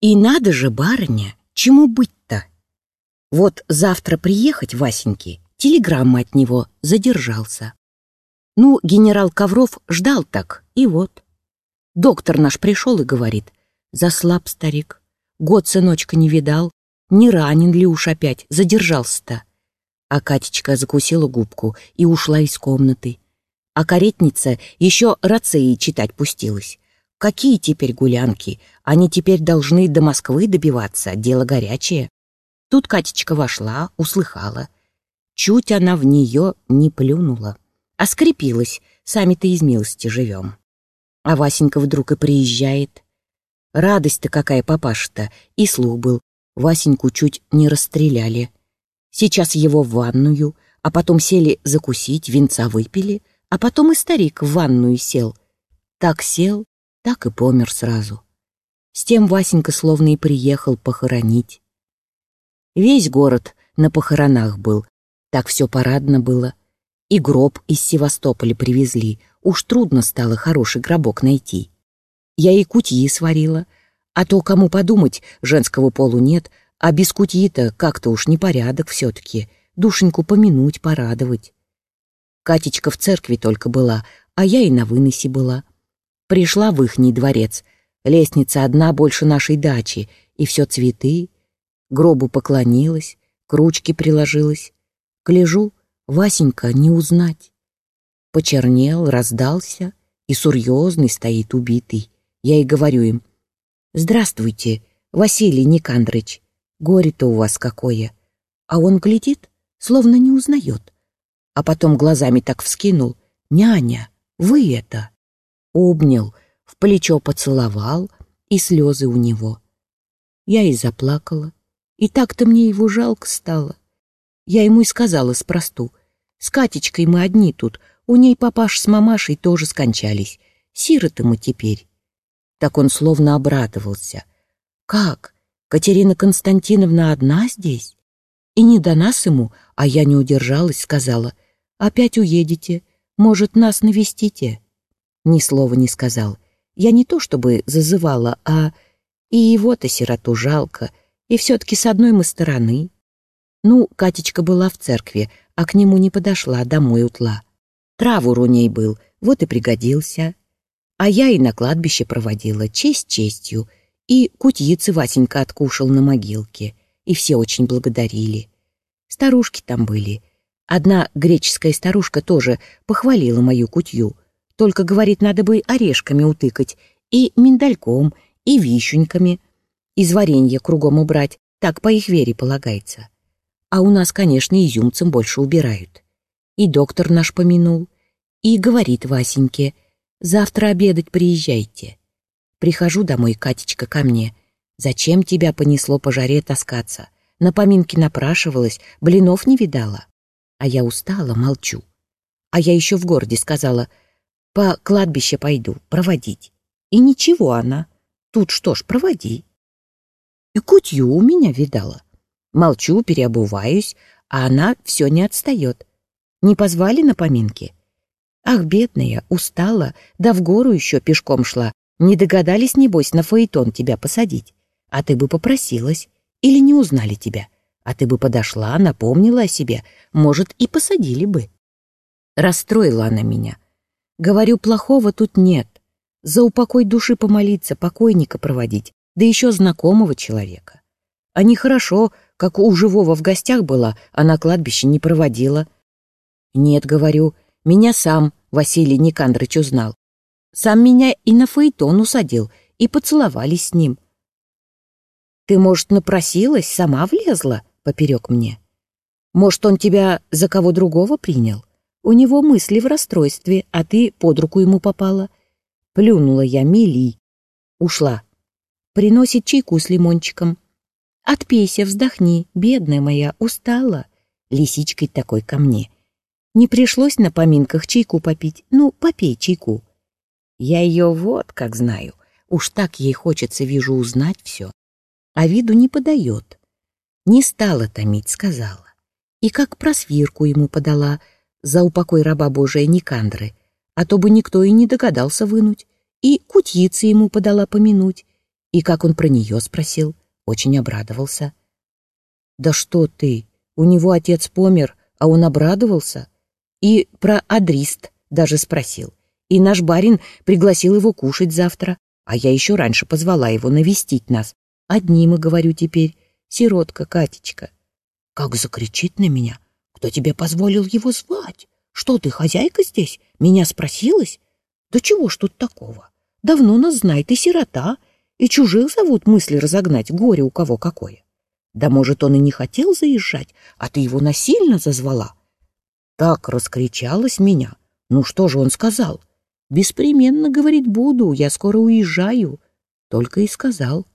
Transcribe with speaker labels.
Speaker 1: И надо же, барыня, чему быть-то? Вот завтра приехать Васеньке, телеграмма от него задержался. Ну, генерал Ковров ждал так, и вот. Доктор наш пришел и говорит, заслаб старик, год сыночка не видал, не ранен ли уж опять, задержался-то. А Катечка закусила губку и ушла из комнаты. А каретница еще рацеи читать пустилась. Какие теперь гулянки? Они теперь должны до Москвы добиваться, дело горячее. Тут Катечка вошла, услыхала. Чуть она в нее не плюнула, а скрепилась, сами-то из милости живем. А Васенька вдруг и приезжает. Радость-то какая папаша-то, и слух был. Васеньку чуть не расстреляли. Сейчас его в ванную, а потом сели закусить, винца выпили, а потом и старик в ванную сел. Так сел, так и помер сразу. С тем Васенька словно и приехал похоронить. Весь город на похоронах был, так все парадно было. И гроб из Севастополя привезли, уж трудно стало хороший гробок найти. Я и кутьи сварила, а то, кому подумать, женского полу нет, а без кутьи-то как-то уж непорядок все-таки, душеньку помянуть, порадовать. Катечка в церкви только была, а я и на выносе была. Пришла в ихний дворец. Лестница одна больше нашей дачи, и все цветы. Гробу поклонилась, к ручке приложилась. Гляжу, Васенька не узнать. Почернел, раздался, и серьезный стоит убитый. Я и говорю им, «Здравствуйте, Василий Никандрыч, горе-то у вас какое!» А он глядит, словно не узнает а потом глазами так вскинул. «Няня, вы это!» Обнял, в плечо поцеловал, и слезы у него. Я и заплакала, и так-то мне его жалко стало. Я ему и сказала спросту. С Катечкой мы одни тут, у ней папаш с мамашей тоже скончались. Сироты мы теперь. Так он словно обрадовался. Как? Катерина Константиновна одна здесь? И не до нас ему, а я не удержалась, сказала, «Опять уедете, может, нас навестите?» Ни слова не сказал. Я не то чтобы зазывала, а и его-то сироту жалко, и все-таки с одной мы стороны. Ну, Катечка была в церкви, а к нему не подошла, домой утла. Травур у ней был, вот и пригодился. А я и на кладбище проводила, честь честью, и кутьицы Васенька откушал на могилке, и все очень благодарили. Старушки там были. Одна греческая старушка тоже похвалила мою кутью. Только, говорит, надо бы орешками утыкать, и миндальком, и вишеньками. Из варенья кругом убрать, так по их вере полагается. А у нас, конечно, изюмцем больше убирают. И доктор наш помянул, и говорит Васеньке, завтра обедать приезжайте. Прихожу домой, Катечка, ко мне. Зачем тебя понесло по жаре таскаться? На поминки напрашивалась, блинов не видала. А я устала, молчу. А я еще в городе сказала, по кладбище пойду, проводить. И ничего она. Тут что ж, проводи. И кутью у меня видала. Молчу, переобуваюсь, а она все не отстает. Не позвали на поминки? Ах, бедная, устала, да в гору еще пешком шла. Не догадались, небось, на фаэтон тебя посадить. А ты бы попросилась. Или не узнали тебя. А ты бы подошла, напомнила о себе. Может, и посадили бы. Расстроила она меня. Говорю, плохого тут нет. За упокой души помолиться, покойника проводить, да еще знакомого человека. А нехорошо, как у живого в гостях была, а на кладбище не проводила. Нет, говорю, меня сам Василий Никандрыч узнал. Сам меня и на фаэтон усадил, и поцеловались с ним. Ты, может, напросилась, сама влезла поперек мне? Может, он тебя за кого другого принял? У него мысли в расстройстве, а ты под руку ему попала. Плюнула я мили. Ушла. Приносит чайку с лимончиком. Отпейся, вздохни, бедная моя, устала. Лисичкой такой ко мне. Не пришлось на поминках чайку попить. Ну, попей чайку. Я ее вот как знаю. Уж так ей хочется, вижу, узнать все. А виду не подает. Не стала томить, сказала. И как просвирку ему подала за упокой раба Божия Никандры, а то бы никто и не догадался вынуть. И кутьицы ему подала помянуть, И как он про нее спросил, очень обрадовался. Да что ты, у него отец помер, а он обрадовался. И про Адрист даже спросил. И наш барин пригласил его кушать завтра, а я еще раньше позвала его навестить нас. Одни мы, говорю теперь, сиротка Катечка. Как закричит на меня. Кто тебе позволил его звать? Что ты, хозяйка здесь? Меня спросилась? Да чего ж тут такого? Давно нас знает и сирота, и чужих зовут мысли разогнать, горе у кого какое. Да может, он и не хотел заезжать, а ты его насильно зазвала? Так раскричалась меня. Ну что же он сказал? Беспременно, говорит, буду, я скоро уезжаю. Только и сказал.